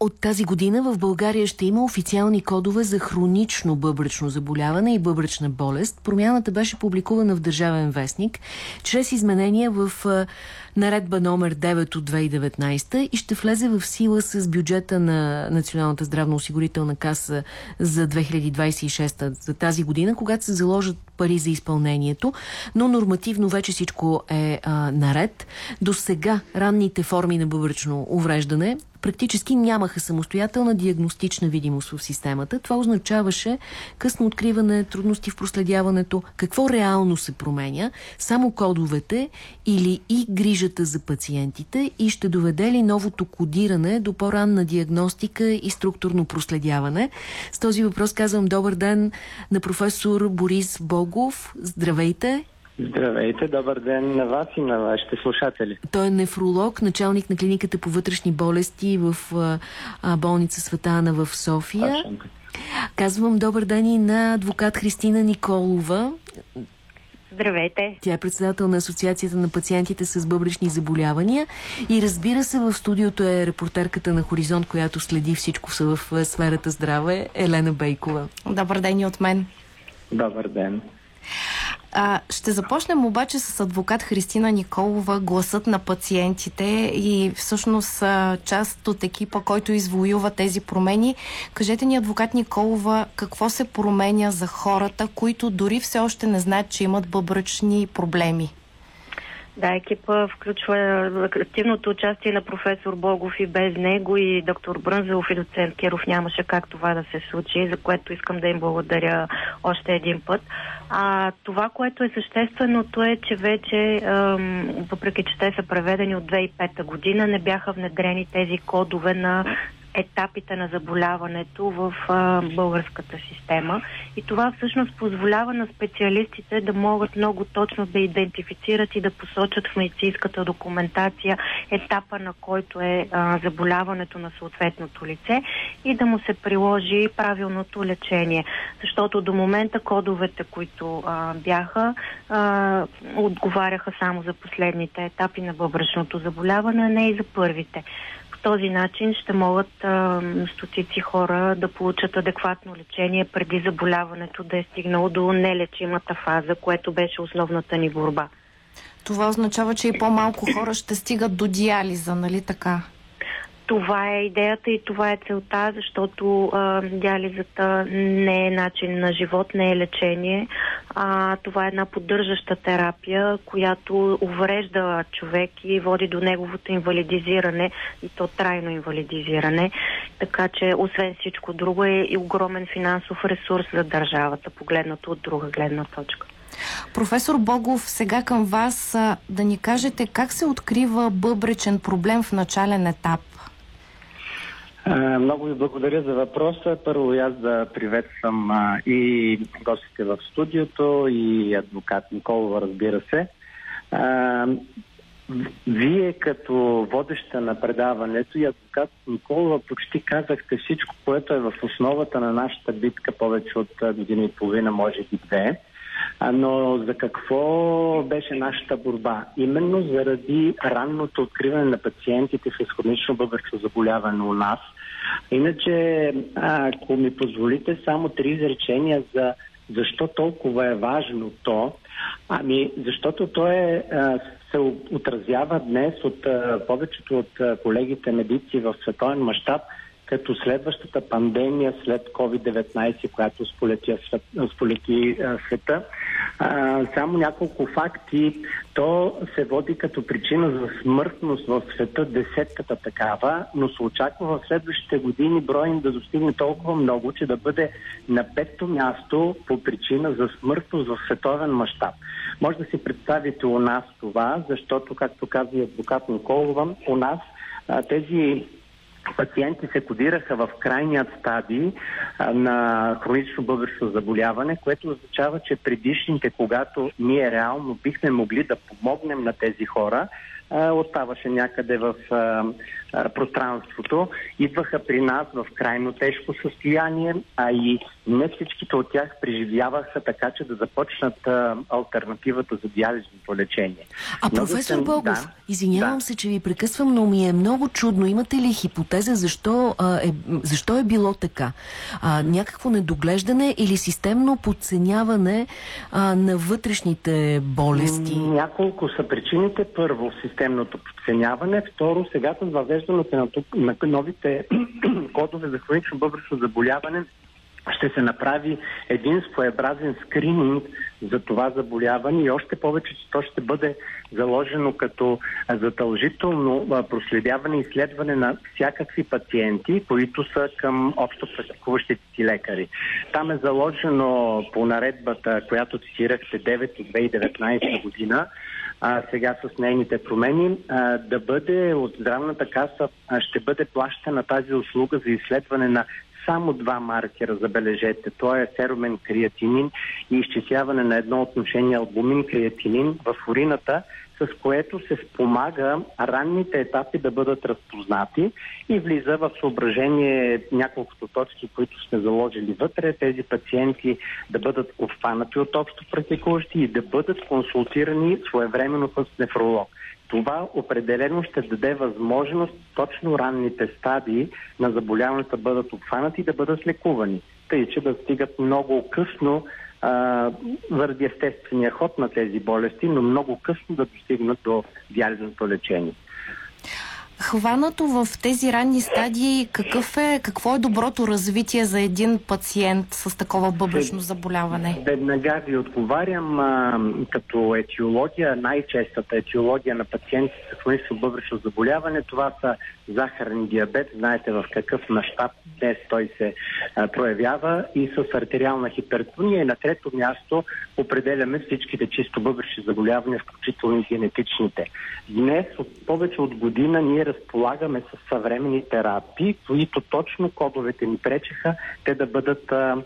От тази година в България ще има официални кодове за хронично бъбречно заболяване и бъбречна болест. Промяната беше публикувана в Държавен вестник чрез изменения в наредба номер 9 от 2019 и ще влезе в сила с бюджета на Националната здравноосигурителна каса за 2026 за тази година, когато се заложат пари за изпълнението, но нормативно вече всичко е а, наред. До сега ранните форми на бъбречно увреждане практически нямаха самостоятелна диагностична видимост в системата. Това означаваше късно откриване, трудности в проследяването. Какво реално се променя? Само кодовете или и грижата за пациентите и ще доведе ли новото кодиране до по-ранна диагностика и структурно проследяване? С този въпрос казвам добър ден на професор Борис Богов. Здравейте! Здравейте, добър ден на вас и на вашите слушатели. Той е нефролог, началник на клиниката по вътрешни болести в а, болница Света Ана в София. Точно. Казвам добър ден и на адвокат Христина Николова. Здравейте! Тя е председател на Асоциацията на пациентите с бъбречни заболявания и разбира се в студиото е репортерката на Хоризонт, която следи всичко в сферата здраве, Елена Бейкова. Добър ден и от мен! Добър ден! А, ще започнем обаче с адвокат Христина Николова, гласът на пациентите и всъщност част от екипа, който извоюва тези промени. Кажете ни, адвокат Николова, какво се променя за хората, които дори все още не знаят, че имат бъбръчни проблеми? Да, екипа включва активното участие на професор Богов и без него и доктор Брънзелов и доцент Керов нямаше как това да се случи, за което искам да им благодаря още един път. А това, което е същественото е, че вече, въпреки че те са преведени от 2005 година, не бяха внедрени тези кодове на етапите на заболяването в а, българската система. И това всъщност позволява на специалистите да могат много точно да идентифицират и да посочат в медицинската документация етапа, на който е а, заболяването на съответното лице и да му се приложи правилното лечение. Защото до момента кодовете, които а, бяха, а, отговаряха само за последните етапи на бъбръчното заболяване, а не и за първите този начин ще могат а, стотици хора да получат адекватно лечение преди заболяването да е стигнало до нелечимата фаза, което беше основната ни борба. Това означава, че и по-малко хора ще стигат до диализа, нали така? Това е идеята и това е целта, защото а, диализата не е начин на живот, не е лечение. А, това е една поддържаща терапия, която уврежда човек и води до неговото инвалидизиране и то трайно инвалидизиране. Така че, освен всичко друго, е и огромен финансов ресурс за държавата, погледнато от друга гледна точка. Професор Богов, сега към вас да ни кажете как се открива бъбречен проблем в начален етап? Много ви благодаря за въпроса. Първо аз да приветствам и гостите в студиото, и адвокат Николова, разбира се. Вие като водеща на предаването и адвокат Николова почти казахте всичко, което е в основата на нашата битка повече от година и половина, може би две. Но за какво беше нашата борба? Именно заради ранното откриване на пациентите с хронично бъбърско заболяване у нас. Иначе, ако ми позволите, само три изречения за защо толкова е важно то. Ами, защото то е, се отразява днес от повечето от колегите медици в световен мащаб като следващата пандемия след COVID-19, която сполети, сполети света. А, само няколко факти. То се води като причина за смъртност в света десетката такава, но се очаква в следващите години брой да достигне толкова много, че да бъде на пето място по причина за смъртност в световен мащаб. Може да си представите у нас това, защото, както казва и адвокат Николова, у нас тези пациенти се кодираха в крайният стадий на хронично бъбречно заболяване, което означава, че предишните, когато ние реално бихме могли да помогнем на тези хора, оставаше някъде в а, а, пространството. Идваха при нас в крайно тежко състояние, а и не всичките от тях преживяваха така, че да започнат а, альтернативата за диализното лечение. А професор Богов, да, извинявам да. се, че ви прекъсвам, но ми е много чудно. Имате ли хипотеза защо, а, е, защо е било така? А, някакво недоглеждане или системно подценяване а, на вътрешните болести? Няколко са причините. Първо, системното подценяване. Второ, сега с въвеждането на, на новите кодове за хронично бъбречно заболяване ще се направи един своеобразен скрининг за това заболяване и още повече, че то ще бъде заложено като задължително проследяване и изследване на всякакви пациенти, които са към общо практикуващите си лекари. Там е заложено по наредбата, която цитирахте 9 от 2019 година, а, сега с нейните промени, а, да бъде от здравната каса, а, ще бъде плащана тази услуга за изследване на само два маркера, забележете. Това е серумен креатинин и изчисляване на едно отношение албумин-креатинин в урината, с което се спомага ранните етапи да бъдат разпознати и влиза в съображение няколкото точки, които сме заложили вътре, тези пациенти да бъдат обхванати от общо практикуващи и да бъдат консултирани своевременно с нефролог. Това определено ще даде възможност точно ранните стадии на заболяването да бъдат обхванати и да бъдат лекувани, тъй че да стигат много късно а, заради естествения ход на тези болести, но много късно да достигнат до диализното лечение. Хванато в тези ранни стадии, какъв е, какво е доброто развитие за един пациент с такова бъбречно заболяване? Веднага ви отговарям а, като етиология. Най-честата етиология на пациенти с хронично бъбречно заболяване, това са захарен диабет. Знаете в какъв мащаб днес той се а, проявява и с артериална хипертония. И на трето място определяме всичките чисто бъбречни заболявания, включително и генетичните. Днес, от повече от година, ние разполагаме с съвременни терапии, които точно кодовете ни пречеха те да бъдат а,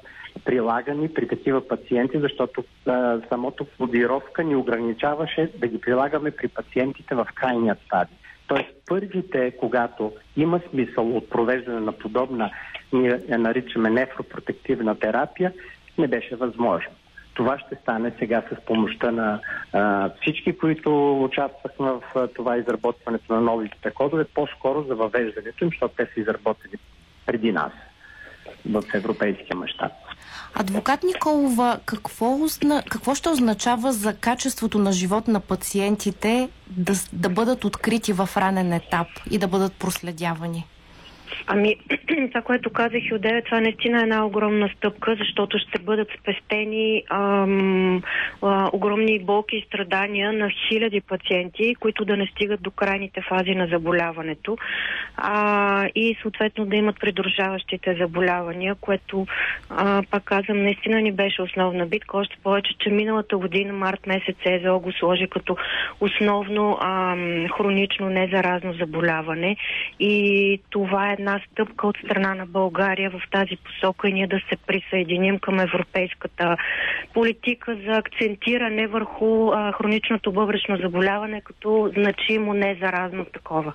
прилагани при такива пациенти, защото а, самото кодировка ни ограничаваше да ги прилагаме при пациентите в крайния стадий. Тоест първите, когато има смисъл от провеждане на подобна, ние я наричаме нефропротективна терапия, не беше възможно. Това ще стане сега с помощта на а, всички, които участвахме в а, това изработването на новите кодове, по-скоро за въвеждането им, защото те са изработени преди нас в европейския мащаб. Адвокат Николова, какво, какво ще означава за качеството на живот на пациентите да, да бъдат открити в ранен етап и да бъдат проследявани? Ами, това, което казах и отдеве, това наистина е една огромна стъпка, защото ще бъдат спестени ам, а, огромни болки и страдания на хиляди пациенти, които да не стигат до крайните фази на заболяването а, и съответно да имат придружаващите заболявания, което, а, пак казвам, наистина ни беше основна битка. Още повече, че миналата година, март месец, ЕЗО го сложи като основно ам, хронично незаразно заболяване и това е една стъпка от страна на България в тази посока и ние да се присъединим към европейската политика за акцентиране върху а, хроничното бъбречно заболяване като значимо незаразно такова.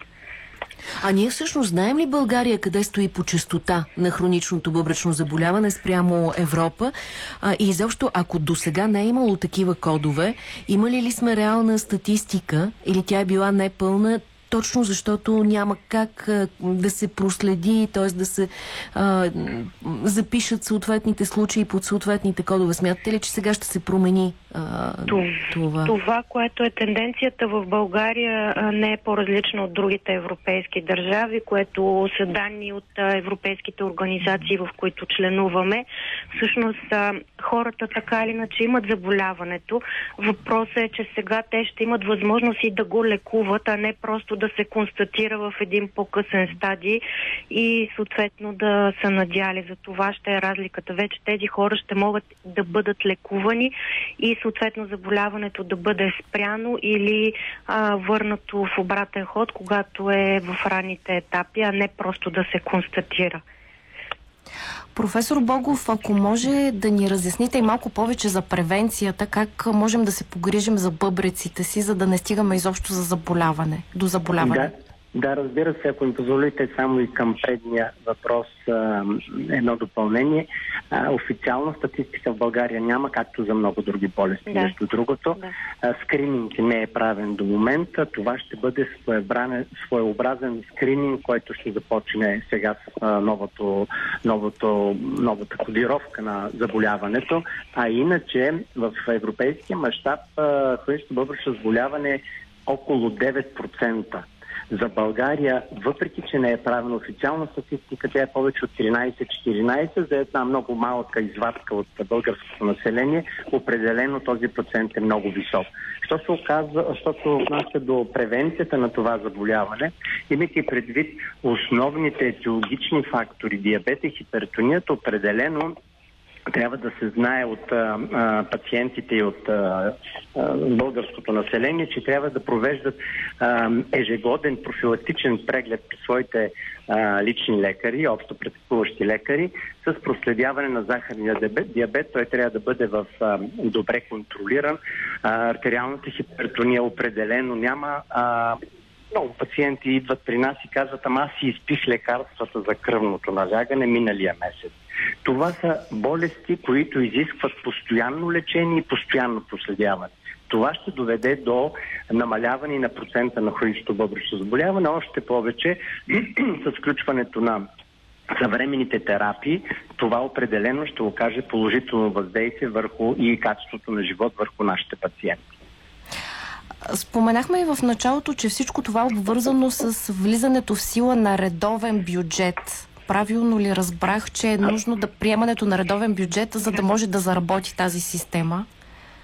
А ние всъщност знаем ли България къде стои по частота на хроничното бъбречно заболяване спрямо Европа? А, и изобщо, ако до сега не е имало такива кодове, имали ли сме реална статистика или тя е била непълна, точно защото няма как да се проследи, т.е. да се а, запишат съответните случаи под съответните кодове. Смятате ли, че сега ще се промени а, това? Това, което е тенденцията в България, не е по-различно от другите европейски държави, което са данни от европейските организации, в които членуваме. Всъщност, хората така или иначе имат заболяването. Въпросът е, че сега те ще имат възможност и да го лекуват, а не просто да се констатира в един по-късен стадий и съответно да са надяли. За това ще е разликата. Вече тези хора ще могат да бъдат лекувани и съответно заболяването да бъде спряно или а, върнато в обратен ход, когато е в ранните етапи, а не просто да се констатира. Професор Богов, ако може да ни разясните и малко повече за превенцията, как можем да се погрижим за бъбреците си, за да не стигаме изобщо за заболяване, до заболяване? Да. Да, разбира се, ако ми позволите само и към предния въпрос а, едно допълнение. А, официална статистика в България няма, както за много други болести. Да. Между другото, да. а, скрининг не е правен до момента. Това ще бъде своеобразен скрининг, който ще започне сега с а, новото, новото, новата кодировка на заболяването. А иначе в европейския мащаб хронично бъбречно заболяване около 9%. За България, въпреки че не е правена официална статистика, тя е повече от 13-14 за една много малка извадка от българското население. Определено този процент е много висок. Що се оказва, що се отнася до превенцията на това заболяване, имайки предвид основните етиологични фактори, диабет и хипертоният, определено трябва да се знае от а, а, пациентите и от а, а, българското население, че трябва да провеждат а, ежегоден профилактичен преглед при своите а, лични лекари, общо практикуващи лекари, с проследяване на захарния диабет. Той трябва да бъде в а, добре контролиран. А, артериалната хипертония определено няма. А, много пациенти идват при нас и казват, ама аз си изпих лекарствата за кръвното налягане миналия месец. Това са болести, които изискват постоянно лечение и постоянно проследяване. Това ще доведе до намаляване на процента на хронично бъбречно заболяване, още повече с включването на съвременните терапии, това определено ще окаже положително въздействие върху и качеството на живот върху нашите пациенти. Споменахме и в началото, че всичко това е обвързано с влизането в сила на редовен бюджет правилно ли разбрах, че е нужно да приемането на редовен бюджет, за да може да заработи тази система?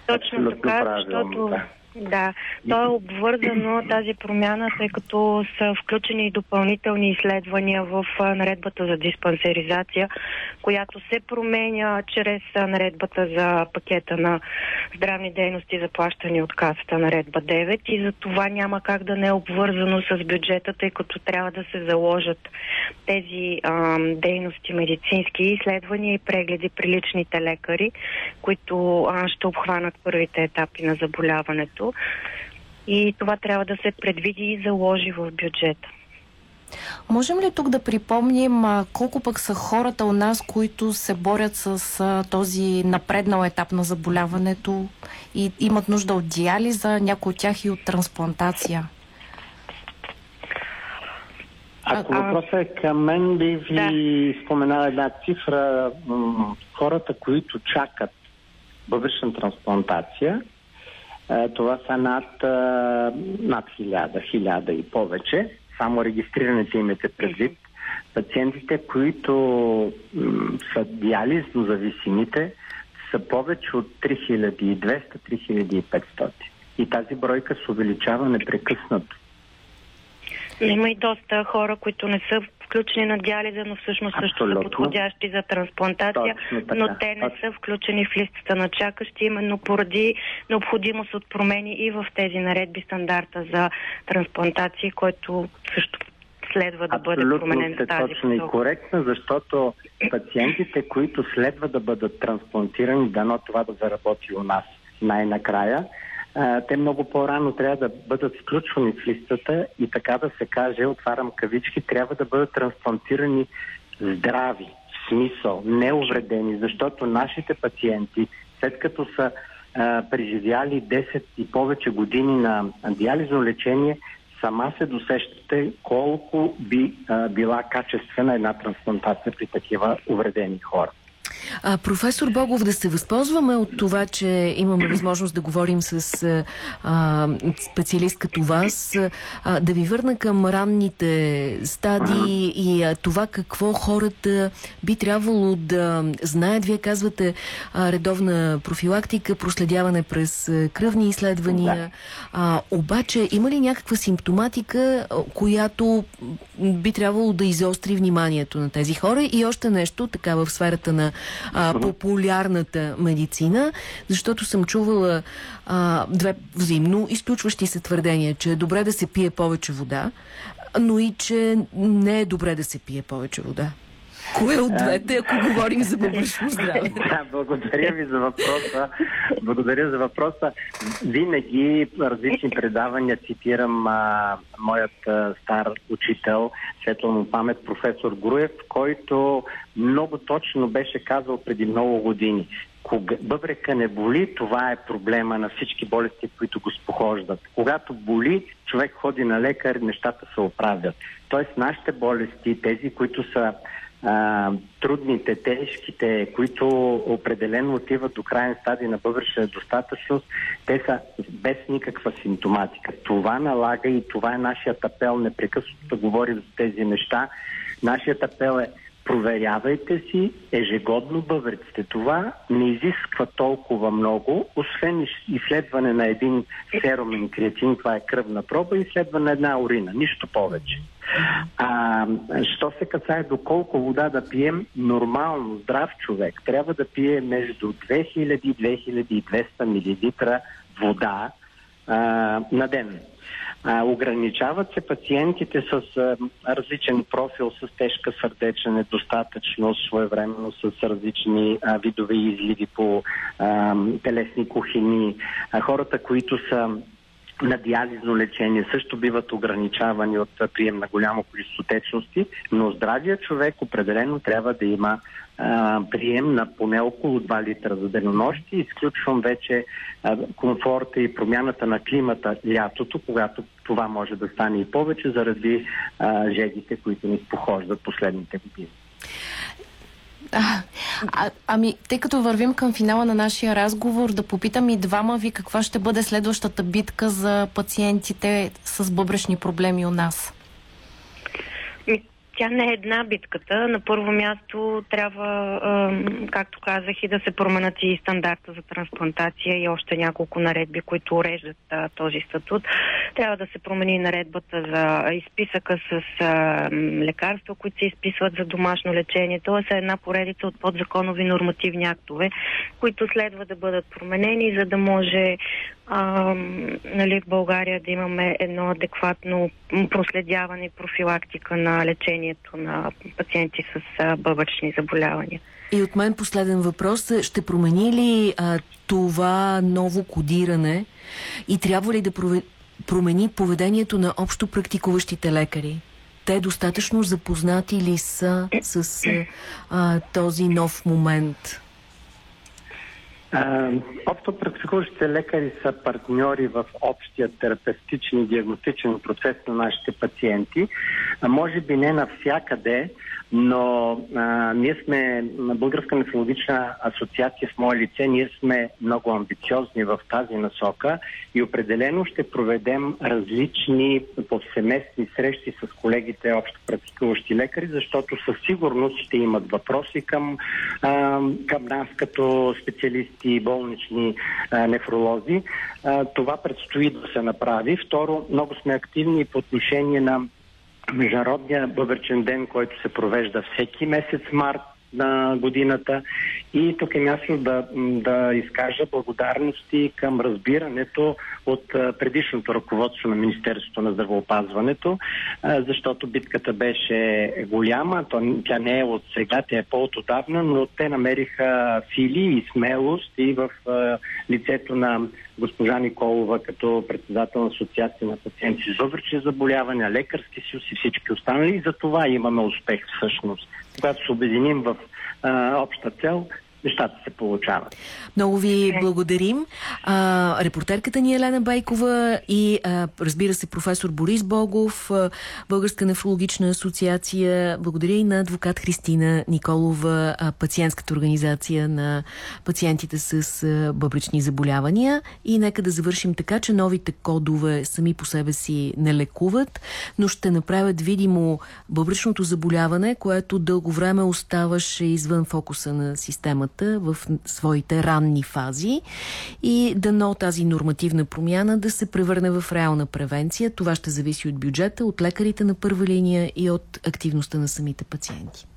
Точно така, защото... Да то е обвързано тази промяна, тъй като са включени и допълнителни изследвания в наредбата за диспансеризация, която се променя чрез наредбата за пакета на здравни дейности, заплащани от касата наредба 9 и за това няма как да не е обвързано с бюджета, тъй като трябва да се заложат тези а, дейности, медицински изследвания и прегледи при личните лекари, които а, ще обхванат първите етапи на заболяването място и това трябва да се предвиди и заложи в бюджета. Можем ли тук да припомним а, колко пък са хората у нас, които се борят с а, този напреднал етап на заболяването и имат нужда от диализа, някои от тях и от трансплантация? Ако въпросът е към мен, би ви да. споменала една цифра. Хората, които чакат бъбречна трансплантация, това са над, е, над хиляда, хиляда и повече. Само регистрираните имате предвид. Пациентите, които са диализно зависимите, са повече от 3200-3500. И тази бройка се увеличава непрекъснато. Има и доста хора, които не са включени на диализа, но всъщност също са подходящи за трансплантация, но те не са включени в листата на чакащи, именно поради необходимост от промени и в тези наредби стандарта за трансплантации, който също следва да бъде променен сте тази точно и коректна, защото пациентите, които следва да бъдат трансплантирани, дано това да заработи у нас най-накрая, те много по-рано трябва да бъдат включвани в листата и така да се каже, отварям кавички, трябва да бъдат трансплантирани здрави, в смисъл, неувредени, защото нашите пациенти, след като са а, преживяли 10 и повече години на диализно лечение, сама се досещате колко би а, била качествена една трансплантация при такива увредени хора. А, професор Богов, да се възползваме от това, че имаме възможност да говорим с а, специалист като вас, а, да ви върна към ранните стадии и а, това какво хората би трябвало да знаят. Вие казвате а, редовна профилактика, проследяване през кръвни изследвания. А, обаче има ли някаква симптоматика, която би трябвало да изостри вниманието на тези хора? И още нещо, така в сферата на а, популярната медицина, защото съм чувала а, две взаимно изключващи се твърдения, че е добре да се пие повече вода, но и че не е добре да се пие повече вода. Кое от двете, ако говорим за бъбречно здраве? Да, благодаря ви за въпроса. Благодаря за въпроса. Винаги различни предавания цитирам а, моят а, стар учител, светла му памет, професор Груев, който много точно беше казал преди много години. Кога бъбрека не боли, това е проблема на всички болести, които го спохождат. Когато боли, човек ходи на лекар, нещата се оправят. Тоест, нашите болести, тези, които са а, трудните, тежките, които определено отиват до крайен стадий на бъбречна достатъчност, те са без никаква симптоматика. Това налага и това е нашият апел, непрекъснато да говорим за тези неща. Нашият апел е проверявайте си ежегодно бъбреците. Това не изисква толкова много, освен изследване на един серумен креатин, това е кръвна проба, изследване на една урина, нищо повече. А, що се касае до колко вода да пием, нормално здрав човек трябва да пие между 2000 и 2200 мл вода а, на ден. А, ограничават се пациентите с а, различен профил, с тежка сърдечна недостатъчност, своевременно с различни а, видове изливи по а, телесни кухини, а, хората, които са на диализно лечение също биват ограничавани от прием на голямо количество течности, но здравия човек определено трябва да има прием на поне около 2 литра за денонощи. Изключвам вече комфорта и промяната на климата лятото, когато това може да стане и повече заради а, жегите, които ни похождат последните години. А, а, ами, тъй като вървим към финала на нашия разговор, да попитам и двама ви каква ще бъде следващата битка за пациентите с бъбречни проблеми у нас тя не е една битката. На първо място трябва, както казах, и да се променят и стандарта за трансплантация и още няколко наредби, които уреждат този статут. Трябва да се промени наредбата за изписъка с лекарства, които се изписват за домашно лечение. Тоест е една поредица от подзаконови нормативни актове, които следва да бъдат променени, за да може а, нали, в България да имаме едно адекватно проследяване и профилактика на лечението на пациенти с а, бъбъчни заболявания. И от мен последен въпрос. Ще промени ли а, това ново кодиране и трябва ли да промени поведението на общо практикуващите лекари? Те достатъчно запознати ли са с а, този нов момент? Общо практикуващите лекари са партньори в общия терапевтичен и диагностичен процес на нашите пациенти. А може би не навсякъде, но а, ние сме на Българска нефрологична асоциация в мое лице, ние сме много амбициозни в тази насока и определено ще проведем различни повсеместни срещи с колегите общо практикуващи лекари, защото със сигурност ще имат въпроси към, а, към нас като специалисти и болнични а, нефролози. А, това предстои да се направи. Второ, много сме активни по отношение на Международния бъбърчен ден, който се провежда всеки месец март на годината. И тук е място да, да изкажа благодарности към разбирането от предишното ръководство на Министерството на здравеопазването, защото битката беше голяма. Тя не е от сега, тя е по-отдавна, но те намериха сили и смелост и в лицето на госпожа Николова като председател на Асоциация на пациенти с бъбречни заболявания, лекарски съюз и всички останали. И за това имаме успех всъщност. Когато се обединим в а, обща цел, нещата се получават. Много ви благодарим. А, репортерката ни е Елена Байкова и а, разбира се професор Борис Богов, Българска нефрологична асоциация. Благодаря и на адвокат Христина Николова, а, пациентската организация на пациентите с а, бъбречни заболявания. И нека да завършим така, че новите кодове сами по себе си не лекуват, но ще направят видимо бъбречното заболяване, което дълго време оставаше извън фокуса на системата хората в своите ранни фази и дано тази нормативна промяна да се превърне в реална превенция. Това ще зависи от бюджета, от лекарите на първа линия и от активността на самите пациенти.